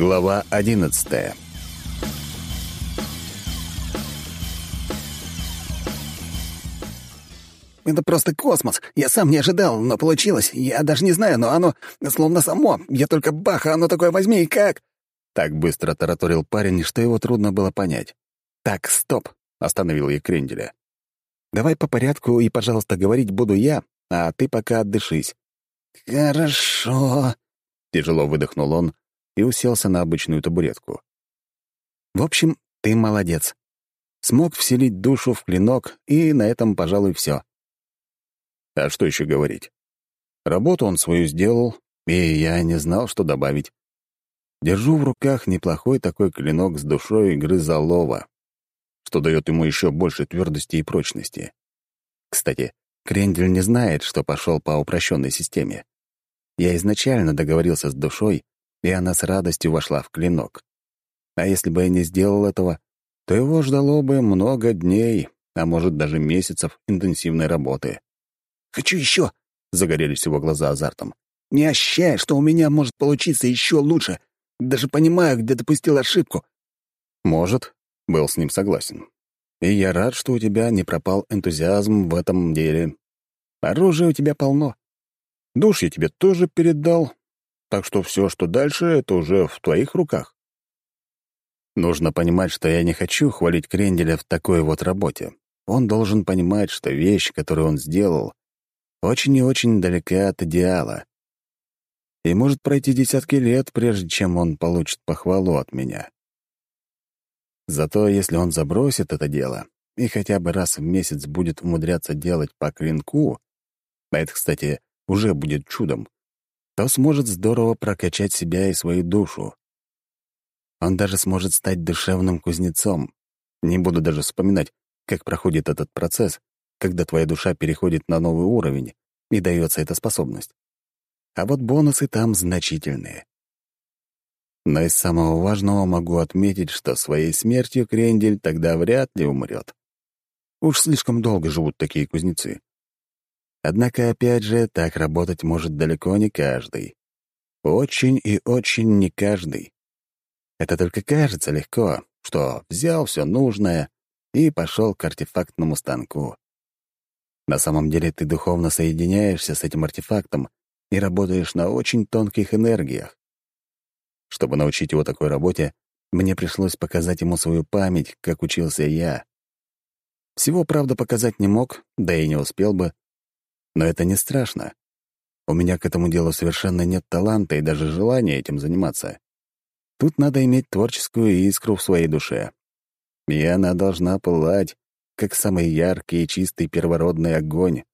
Глава одиннадцатая Это просто космос. Я сам не ожидал, но получилось. Я даже не знаю, но оно словно само. Я только бах, а оно такое возьми и как...» Так быстро тараторил парень, что его трудно было понять. «Так, стоп!» — остановил я Кренделя. «Давай по порядку, и, пожалуйста, говорить буду я, а ты пока отдышись». «Хорошо», — тяжело выдохнул он и уселся на обычную табуретку. «В общем, ты молодец. Смог вселить душу в клинок, и на этом, пожалуй, все. А что еще говорить? Работу он свою сделал, и я не знал, что добавить. Держу в руках неплохой такой клинок с душой игры залова, что дает ему еще больше твердости и прочности. Кстати, Крендель не знает, что пошел по упрощенной системе. Я изначально договорился с душой, и она с радостью вошла в клинок. А если бы я не сделал этого, то его ждало бы много дней, а может даже месяцев интенсивной работы. Хочу еще!» — загорелись его глаза азартом. «Не ощущая, что у меня может получиться еще лучше. Даже понимаю, где допустил ошибку». «Может», — был с ним согласен. «И я рад, что у тебя не пропал энтузиазм в этом деле. Оружия у тебя полно. Душ я тебе тоже передал, так что все, что дальше, это уже в твоих руках». Нужно понимать, что я не хочу хвалить Кренделя в такой вот работе. Он должен понимать, что вещь, которую он сделал, очень и очень далека от идеала. И может пройти десятки лет, прежде чем он получит похвалу от меня. Зато если он забросит это дело и хотя бы раз в месяц будет умудряться делать по клинку, а это, кстати, уже будет чудом, то сможет здорово прокачать себя и свою душу. Он даже сможет стать душевным кузнецом. Не буду даже вспоминать, как проходит этот процесс, когда твоя душа переходит на новый уровень, и дается эта способность. А вот бонусы там значительные. Но из самого важного могу отметить, что своей смертью Крендель тогда вряд ли умрет. Уж слишком долго живут такие кузнецы. Однако, опять же, так работать может далеко не каждый. Очень и очень не каждый. Это только кажется легко, что взял все нужное и пошел к артефактному станку. На самом деле ты духовно соединяешься с этим артефактом и работаешь на очень тонких энергиях. Чтобы научить его такой работе, мне пришлось показать ему свою память, как учился я. Всего, правда, показать не мог, да и не успел бы. Но это не страшно. У меня к этому делу совершенно нет таланта и даже желания этим заниматься. Тут надо иметь творческую искру в своей душе. И она должна пылать, как самый яркий и чистый первородный огонь,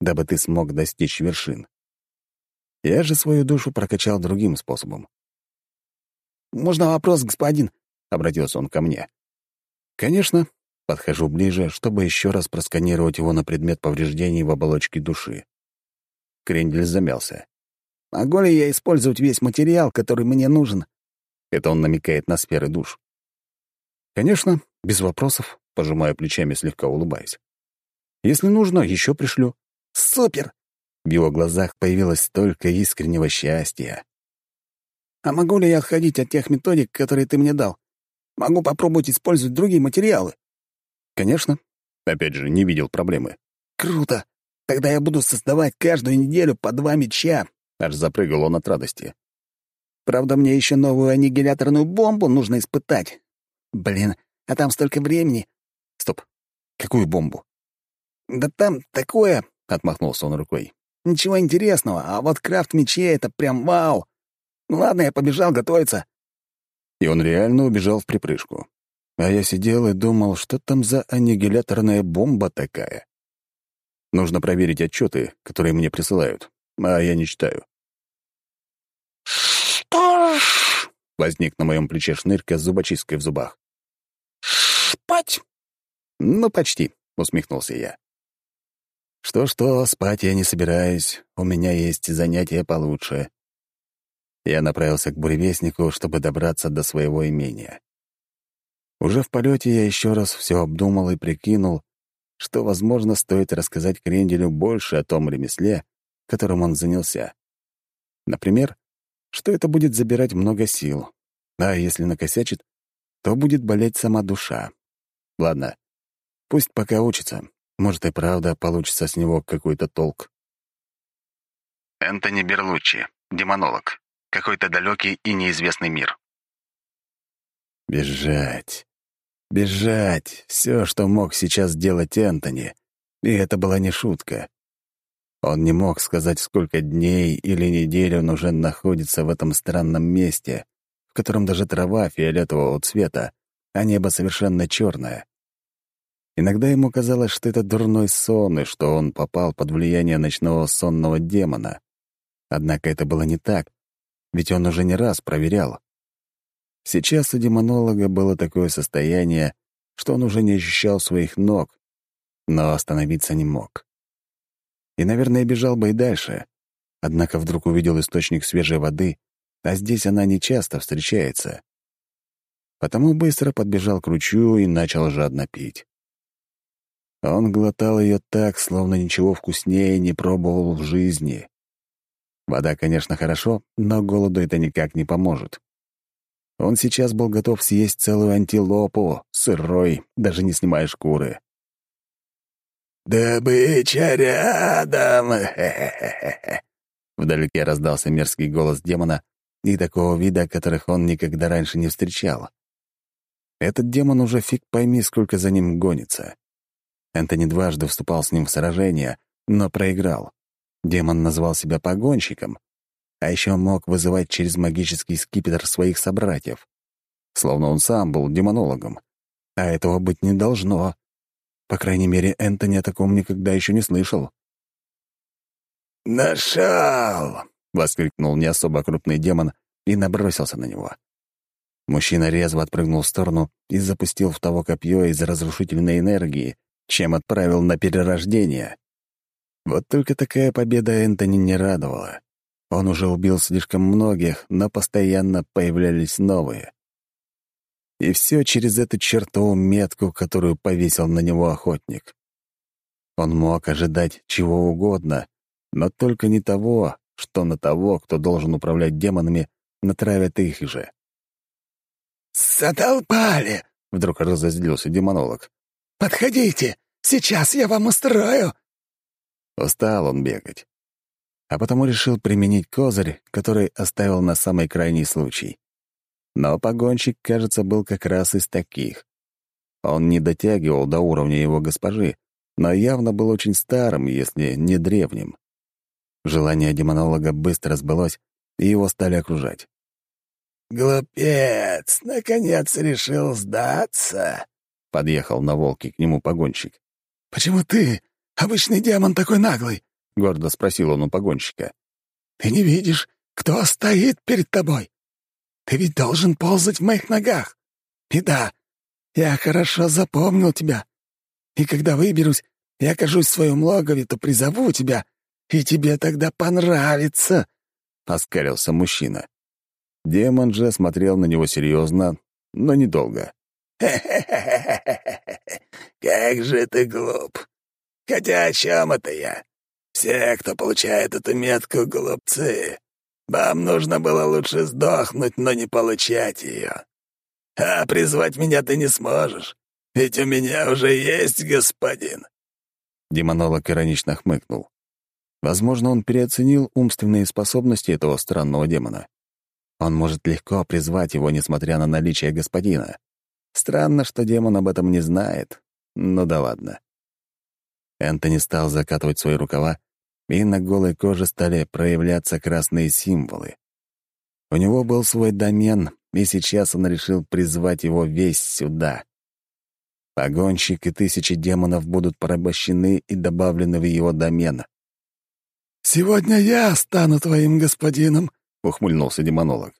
дабы ты смог достичь вершин. Я же свою душу прокачал другим способом. «Можно вопрос, господин?» — обратился он ко мне. «Конечно». Подхожу ближе, чтобы еще раз просканировать его на предмет повреждений в оболочке души. Крендель замялся. «Могу ли я использовать весь материал, который мне нужен?» Это он намекает на сферы душ. «Конечно, без вопросов», — пожимая плечами, слегка улыбаясь. «Если нужно, еще пришлю». «Супер!» В его глазах появилось столько искреннего счастья. «А могу ли я отходить от тех методик, которые ты мне дал? Могу попробовать использовать другие материалы?» «Конечно». Опять же, не видел проблемы. «Круто! Тогда я буду создавать каждую неделю по два меча!» Аж запрыгал он от радости. «Правда, мне еще новую аннигиляторную бомбу нужно испытать. Блин, а там столько времени. Стоп. Какую бомбу? Да там такое, — отмахнулся он рукой. Ничего интересного, а вот крафт мечей — это прям вау. Ну ладно, я побежал готовиться. И он реально убежал в припрыжку. А я сидел и думал, что там за аннигиляторная бомба такая. Нужно проверить отчеты, которые мне присылают, а я не читаю. «Что ж?» — возник на моем плече шнырька с зубочисткой в зубах спать?» «Ну, почти», — усмехнулся я. «Что-что, спать я не собираюсь, у меня есть занятия получше». Я направился к буревестнику, чтобы добраться до своего имения. Уже в полете я еще раз все обдумал и прикинул, что, возможно, стоит рассказать Кренделю больше о том ремесле, которым он занялся. Например, что это будет забирать много сил. А если накосячит, то будет болеть сама душа. Ладно, пусть пока учится. Может, и правда получится с него какой-то толк. Энтони Берлуччи, демонолог. Какой-то далекий и неизвестный мир. Бежать. Бежать. Все, что мог сейчас сделать Энтони. И это была не шутка. Он не мог сказать, сколько дней или недель он уже находится в этом странном месте, в котором даже трава фиолетового цвета, а небо совершенно черное. Иногда ему казалось, что это дурной сон, и что он попал под влияние ночного сонного демона. Однако это было не так, ведь он уже не раз проверял. Сейчас у демонолога было такое состояние, что он уже не ощущал своих ног, но остановиться не мог и, наверное, бежал бы и дальше. Однако вдруг увидел источник свежей воды, а здесь она нечасто встречается. Потому быстро подбежал к ручью и начал жадно пить. Он глотал ее так, словно ничего вкуснее не пробовал в жизни. Вода, конечно, хорошо, но голоду это никак не поможет. Он сейчас был готов съесть целую антилопу, сырой, даже не снимая шкуры. «Добыча рядом!» Вдалеке раздался мерзкий голос демона и такого вида, которых он никогда раньше не встречал. Этот демон уже фиг пойми, сколько за ним гонится. Энтони дважды вступал с ним в сражение, но проиграл. Демон назвал себя погонщиком, а еще мог вызывать через магический скипетр своих собратьев. Словно он сам был демонологом. А этого быть не должно. По крайней мере, Энтони о таком никогда еще не слышал. «Нашел!» — воскликнул не особо крупный демон и набросился на него. Мужчина резво отпрыгнул в сторону и запустил в того копье из разрушительной энергии, чем отправил на перерождение. Вот только такая победа Энтони не радовала. Он уже убил слишком многих, но постоянно появлялись новые. И все через эту чертову метку, которую повесил на него охотник. Он мог ожидать чего угодно, но только не того, что на того, кто должен управлять демонами, натравят их же. «Затолпали!» — вдруг разозлился демонолог. «Подходите! Сейчас я вам устрою!» Устал он бегать. А потому решил применить козырь, который оставил на самый крайний случай. Но погонщик, кажется, был как раз из таких. Он не дотягивал до уровня его госпожи, но явно был очень старым, если не древним. Желание демонолога быстро сбылось, и его стали окружать. «Глупец, наконец решил сдаться!» — подъехал на волке к нему погонщик. «Почему ты, обычный демон, такой наглый?» — гордо спросил он у погонщика. «Ты не видишь, кто стоит перед тобой? Ты ведь должен ползать в моих ногах. И да, я хорошо запомнил тебя. И когда выберусь и окажусь в своем логове, то призову тебя, и тебе тогда понравится», — оскалился мужчина. Демон же смотрел на него серьезно, но недолго. Как же ты глуп! Хотя о чем это я? Все, кто получает эту метку, глупцы. Вам нужно было лучше сдохнуть, но не получать ее. А призвать меня ты не сможешь, ведь у меня уже есть господин». Демонолог иронично хмыкнул. Возможно, он переоценил умственные способности этого странного демона. Он может легко призвать его, несмотря на наличие господина. Странно, что демон об этом не знает. Ну да ладно. Энтони стал закатывать свои рукава и на голой коже стали проявляться красные символы. У него был свой домен, и сейчас он решил призвать его весь сюда. Погонщик и тысячи демонов будут порабощены и добавлены в его домен. «Сегодня я стану твоим господином», — ухмыльнулся демонолог.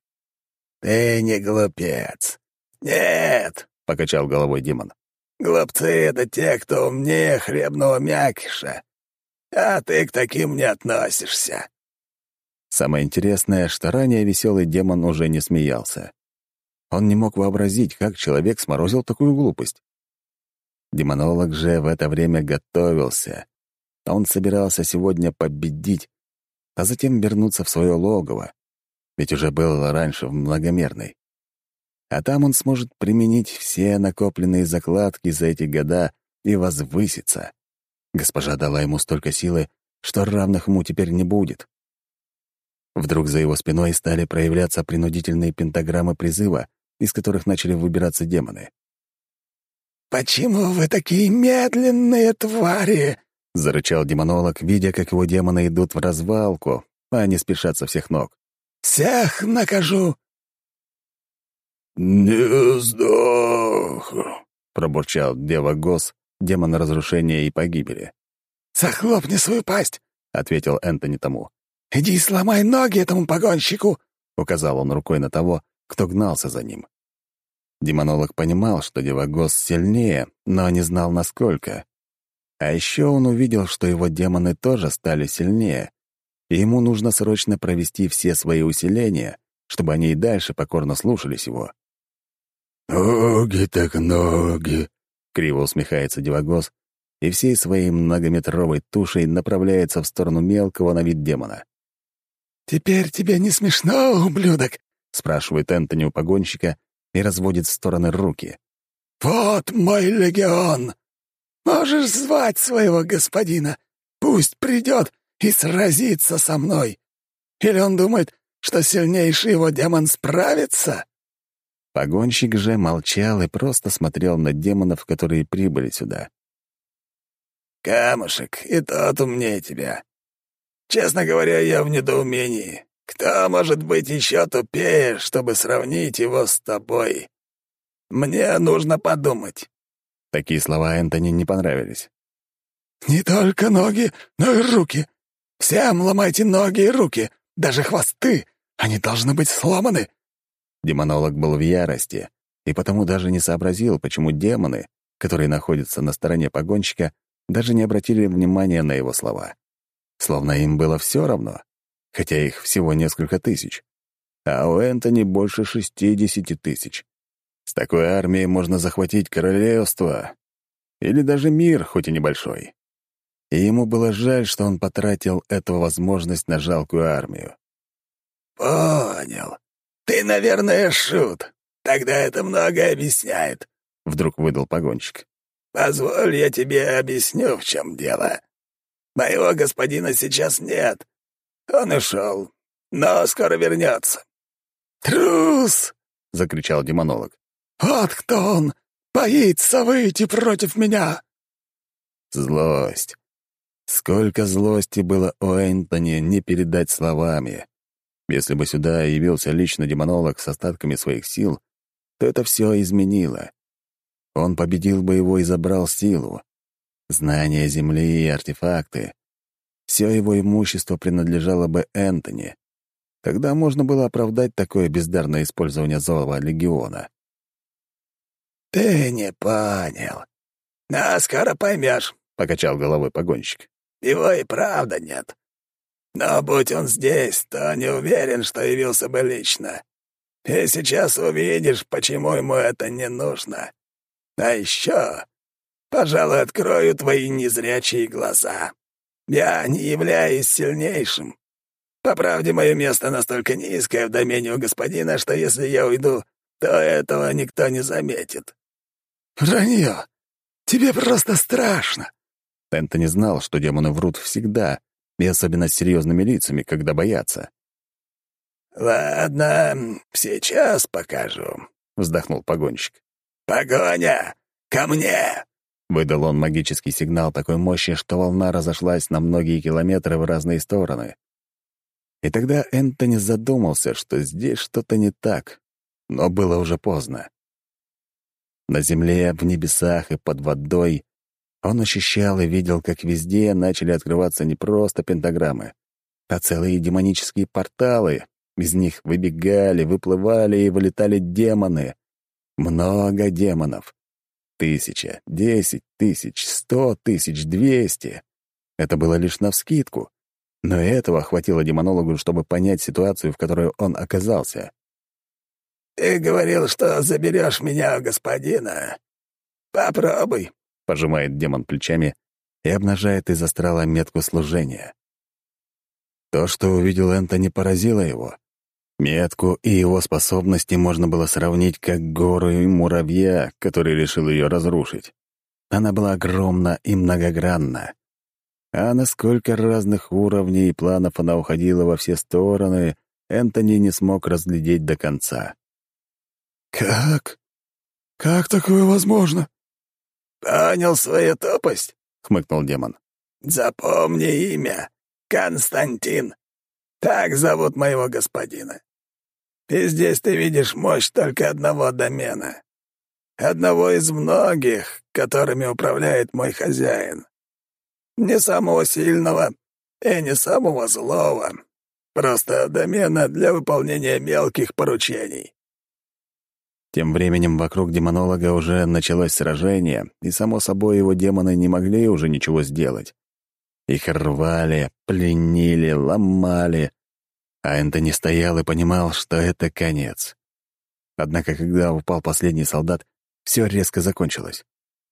«Ты не глупец. Нет», — покачал головой демон. «Глупцы — это те, кто умнее хлебного мякиша. А ты к таким не относишься». Самое интересное, что ранее веселый демон уже не смеялся. Он не мог вообразить, как человек сморозил такую глупость. Демонолог же в это время готовился. Он собирался сегодня победить, а затем вернуться в свое логово, ведь уже был раньше в многомерной. А там он сможет применить все накопленные закладки за эти года и возвыситься. Госпожа дала ему столько силы, что равных ему теперь не будет. Вдруг за его спиной стали проявляться принудительные пентаграммы призыва, из которых начали выбираться демоны. «Почему вы такие медленные твари?» — зарычал демонолог, видя, как его демоны идут в развалку, а не спешат со всех ног. «Всех накажу!» «Не сдох!» — пробурчал Дева Гос, демон разрушения и погибели. «Захлопни свою пасть!» — ответил Энтони тому. «Иди сломай ноги этому погонщику!» — указал он рукой на того, кто гнался за ним. Демонолог понимал, что Девагос сильнее, но не знал, насколько. А еще он увидел, что его демоны тоже стали сильнее, и ему нужно срочно провести все свои усиления, чтобы они и дальше покорно слушались его. «Ноги так ноги», — криво усмехается Девагос, и всей своей многометровой тушей направляется в сторону мелкого на вид демона. «Теперь тебе не смешно, ублюдок?» — спрашивает Энтони у погонщика и разводит в стороны руки. «Вот мой легион! Можешь звать своего господина. Пусть придет и сразится со мной. Или он думает, что сильнейший его демон справится?» Погонщик же молчал и просто смотрел на демонов, которые прибыли сюда. «Камушек, и тот умнее тебя. Честно говоря, я в недоумении. Кто может быть еще тупее, чтобы сравнить его с тобой? Мне нужно подумать». Такие слова Энтони не понравились. «Не только ноги, но и руки. Всем ломайте ноги и руки, даже хвосты. Они должны быть сломаны». Демонолог был в ярости и потому даже не сообразил, почему демоны, которые находятся на стороне погонщика, даже не обратили внимания на его слова. Словно им было все равно хотя их всего несколько тысяч. А у Энтони больше шестидесяти тысяч. С такой армией можно захватить королевство или даже мир, хоть и небольшой. И ему было жаль, что он потратил эту возможность на жалкую армию. «Понял. Ты, наверное, шут. Тогда это многое объясняет», — вдруг выдал погонщик. «Позволь, я тебе объясню, в чем дело. Моего господина сейчас нет, он ушел, но скоро вернется. «Трус!» — закричал демонолог. «Вот кто он! Боится выйти против меня!» Злость. Сколько злости было у Энтони не передать словами. Если бы сюда явился лично демонолог с остатками своих сил, то это все изменило. Он победил бы его и забрал силу. Знания Земли и артефакты. Все его имущество принадлежало бы Энтони. Тогда можно было оправдать такое бездарное использование золота легиона. «Ты не понял. Но скоро поймешь», — покачал головой погонщик. «Его и правда нет. Но будь он здесь, то не уверен, что явился бы лично. И сейчас увидишь, почему ему это не нужно. А еще, пожалуй, открою твои незрячие глаза». Я не являюсь сильнейшим. По правде, мое место настолько низкое в домене у господина, что если я уйду, то этого никто не заметит». «Вранье! Тебе просто страшно!» Не знал, что демоны врут всегда, и особенно с серьезными лицами, когда боятся. «Ладно, сейчас покажу», — вздохнул погонщик. «Погоня! Ко мне!» Выдал он магический сигнал такой мощи, что волна разошлась на многие километры в разные стороны. И тогда Энтони задумался, что здесь что-то не так, но было уже поздно. На земле, в небесах и под водой он ощущал и видел, как везде начали открываться не просто пентаграммы, а целые демонические порталы. Из них выбегали, выплывали и вылетали демоны. Много демонов. Тысяча, десять тысяч, сто тысяч, двести. Это было лишь навскидку. Но этого хватило демонологу, чтобы понять ситуацию, в которой он оказался. «Ты говорил, что заберешь меня, господина. Попробуй», — пожимает демон плечами и обнажает из астрала метку служения. То, что увидел Энтони, поразило его. Метку и его способности можно было сравнить как гору и муравья, который решил ее разрушить. Она была огромна и многогранна. А на сколько разных уровней и планов она уходила во все стороны, Энтони не смог разглядеть до конца. «Как? Как такое возможно?» «Понял свою тупость?» — хмыкнул демон. «Запомни имя. Константин. Так зовут моего господина. И здесь ты видишь мощь только одного домена. Одного из многих, которыми управляет мой хозяин. Не самого сильного и не самого злого. Просто домена для выполнения мелких поручений. Тем временем вокруг демонолога уже началось сражение, и, само собой, его демоны не могли уже ничего сделать. Их рвали, пленили, ломали. А Энтони стоял и понимал, что это конец. Однако, когда упал последний солдат, все резко закончилось.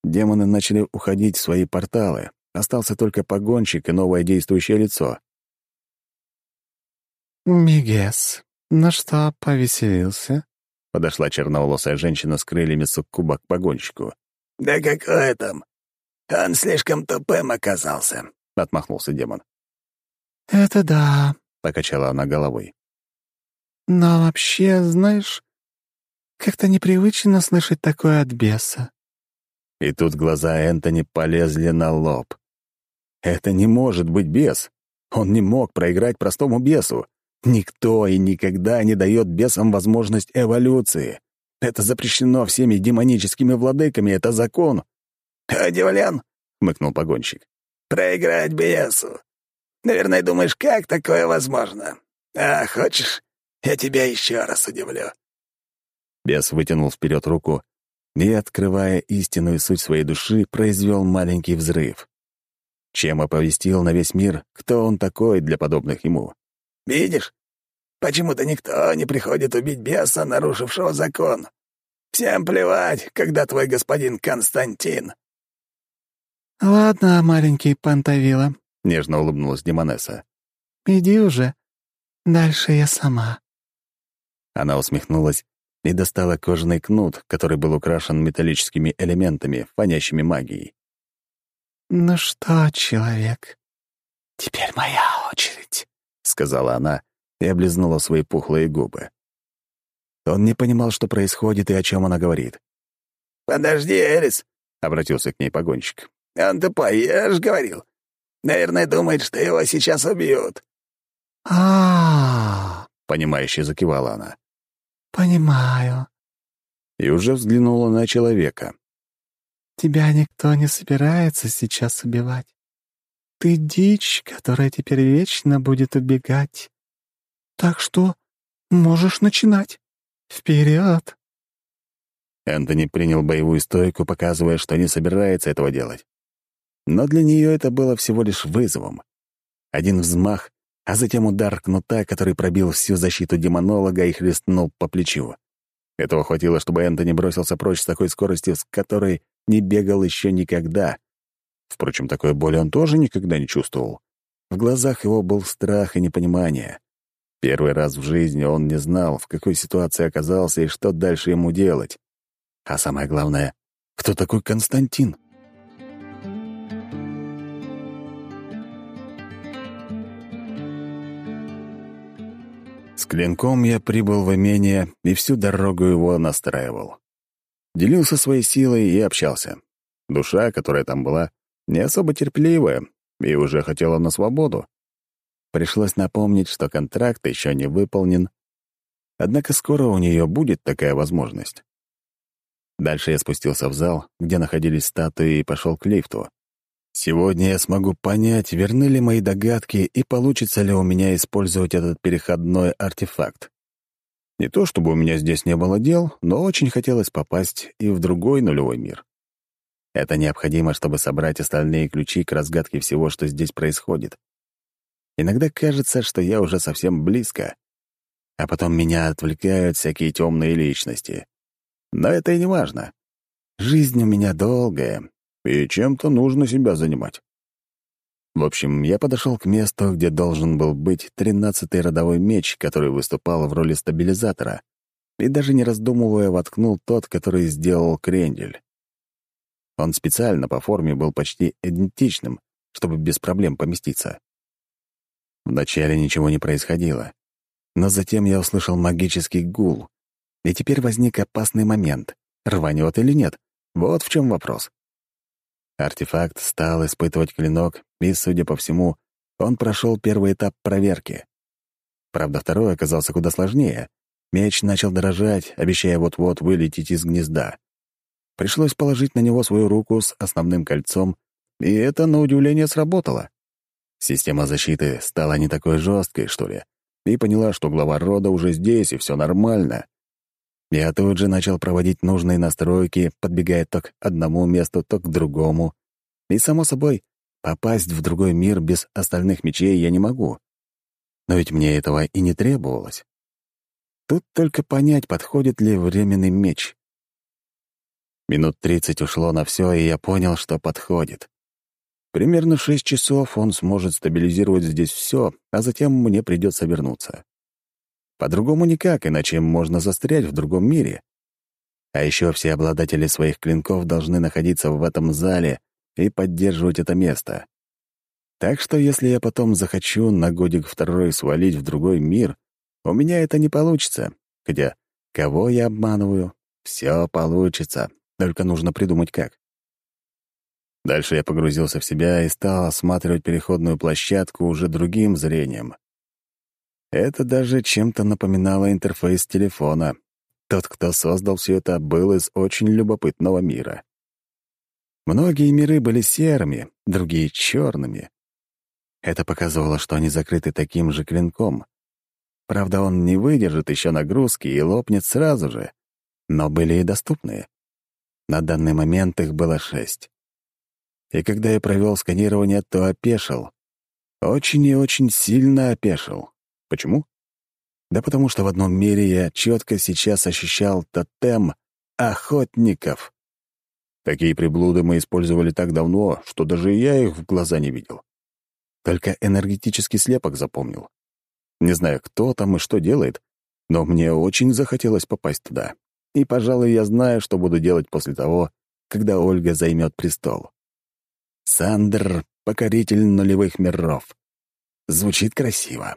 Демоны начали уходить в свои порталы. Остался только погонщик и новое действующее лицо. «Мигес, ну что, повеселился?» Подошла черноволосая женщина с крыльями суккуба к погонщику. «Да какое там? Он слишком тупым оказался», — отмахнулся демон. «Это да», — покачала она головой. «Но вообще, знаешь, как-то непривычно слышать такое от беса». И тут глаза Энтони полезли на лоб. «Это не может быть бес. Он не мог проиграть простому бесу. Никто и никогда не дает бесам возможность эволюции. Это запрещено всеми демоническими владыками, это закон». «Удивлен?» — хмыкнул погонщик. «Проиграть бесу. Наверное, думаешь, как такое возможно? А хочешь, я тебя еще раз удивлю». Бес вытянул вперед руку и, открывая истинную суть своей души, произвел маленький взрыв. Чем оповестил на весь мир, кто он такой для подобных ему. «Видишь, почему-то никто не приходит убить беса, нарушившего закон. Всем плевать, когда твой господин Константин». «Ладно, маленький Пантавила», — нежно улыбнулась Демонесса. «Иди уже. Дальше я сама». Она усмехнулась и достала кожаный кнут, который был украшен металлическими элементами, фонящими магией. «Ну что, человек, теперь моя очередь», — сказала она и облизнула свои пухлые губы. Он не понимал, что происходит и о чем она говорит. «Подожди, Элис», — обратился к ней погонщик. «Он тупой, я же говорил. Наверное, думает, что его сейчас убьют». А, понимающе закивала она. «Понимаю». И уже взглянула на человека. «Тебя никто не собирается сейчас убивать. Ты дичь, которая теперь вечно будет убегать. Так что можешь начинать. Вперед!» Энтони принял боевую стойку, показывая, что не собирается этого делать. Но для нее это было всего лишь вызовом. Один взмах, а затем удар кнута, который пробил всю защиту демонолога и хлестнул по плечу. Этого хватило, чтобы Энтони бросился прочь с такой скоростью, с которой не бегал еще никогда. Впрочем, такой боли он тоже никогда не чувствовал. В глазах его был страх и непонимание. Первый раз в жизни он не знал, в какой ситуации оказался и что дальше ему делать. А самое главное, кто такой Константин? С клинком я прибыл в имение и всю дорогу его настраивал. Делился своей силой и общался. Душа, которая там была, не особо терпеливая и уже хотела на свободу. Пришлось напомнить, что контракт еще не выполнен, однако скоро у нее будет такая возможность. Дальше я спустился в зал, где находились статуи, и пошел к лифту. Сегодня я смогу понять, верны ли мои догадки и получится ли у меня использовать этот переходной артефакт. Не то чтобы у меня здесь не было дел, но очень хотелось попасть и в другой нулевой мир. Это необходимо, чтобы собрать остальные ключи к разгадке всего, что здесь происходит. Иногда кажется, что я уже совсем близко, а потом меня отвлекают всякие темные личности. Но это и не важно. Жизнь у меня долгая, и чем-то нужно себя занимать. В общем, я подошел к месту, где должен был быть тринадцатый родовой меч, который выступал в роли стабилизатора, и даже не раздумывая воткнул тот, который сделал Крендель. Он специально по форме был почти идентичным, чтобы без проблем поместиться. Вначале ничего не происходило, но затем я услышал магический гул, и теперь возник опасный момент — рванет или нет. Вот в чем вопрос. Артефакт стал испытывать клинок, и, судя по всему, он прошел первый этап проверки. Правда, второй оказался куда сложнее. Меч начал дрожать, обещая вот-вот вылететь из гнезда. Пришлось положить на него свою руку с основным кольцом, и это, на удивление, сработало. Система защиты стала не такой жесткой, что ли, и поняла, что глава рода уже здесь, и все нормально. Я тут же начал проводить нужные настройки, подбегая то к одному месту, то к другому. И, само собой, попасть в другой мир без остальных мечей я не могу. Но ведь мне этого и не требовалось. Тут только понять, подходит ли временный меч. Минут тридцать ушло на все, и я понял, что подходит. Примерно шесть часов он сможет стабилизировать здесь все, а затем мне придется вернуться. По-другому никак, иначе можно застрять в другом мире. А еще все обладатели своих клинков должны находиться в этом зале и поддерживать это место. Так что если я потом захочу на годик второй свалить в другой мир, у меня это не получится. Хотя, кого я обманываю? Все получится, только нужно придумать как. Дальше я погрузился в себя и стал осматривать переходную площадку уже другим зрением. Это даже чем-то напоминало интерфейс телефона. Тот, кто создал все это, был из очень любопытного мира. Многие миры были серыми, другие — черными. Это показывало, что они закрыты таким же клинком. Правда, он не выдержит еще нагрузки и лопнет сразу же, но были и доступные. На данный момент их было шесть. И когда я провел сканирование, то опешил. Очень и очень сильно опешил. Почему? Да потому что в одном мире я четко сейчас ощущал тотем охотников. Такие приблуды мы использовали так давно, что даже я их в глаза не видел. Только энергетический слепок запомнил. Не знаю, кто там и что делает, но мне очень захотелось попасть туда. И, пожалуй, я знаю, что буду делать после того, когда Ольга займет престол. Сандер — покоритель нулевых миров. Звучит красиво.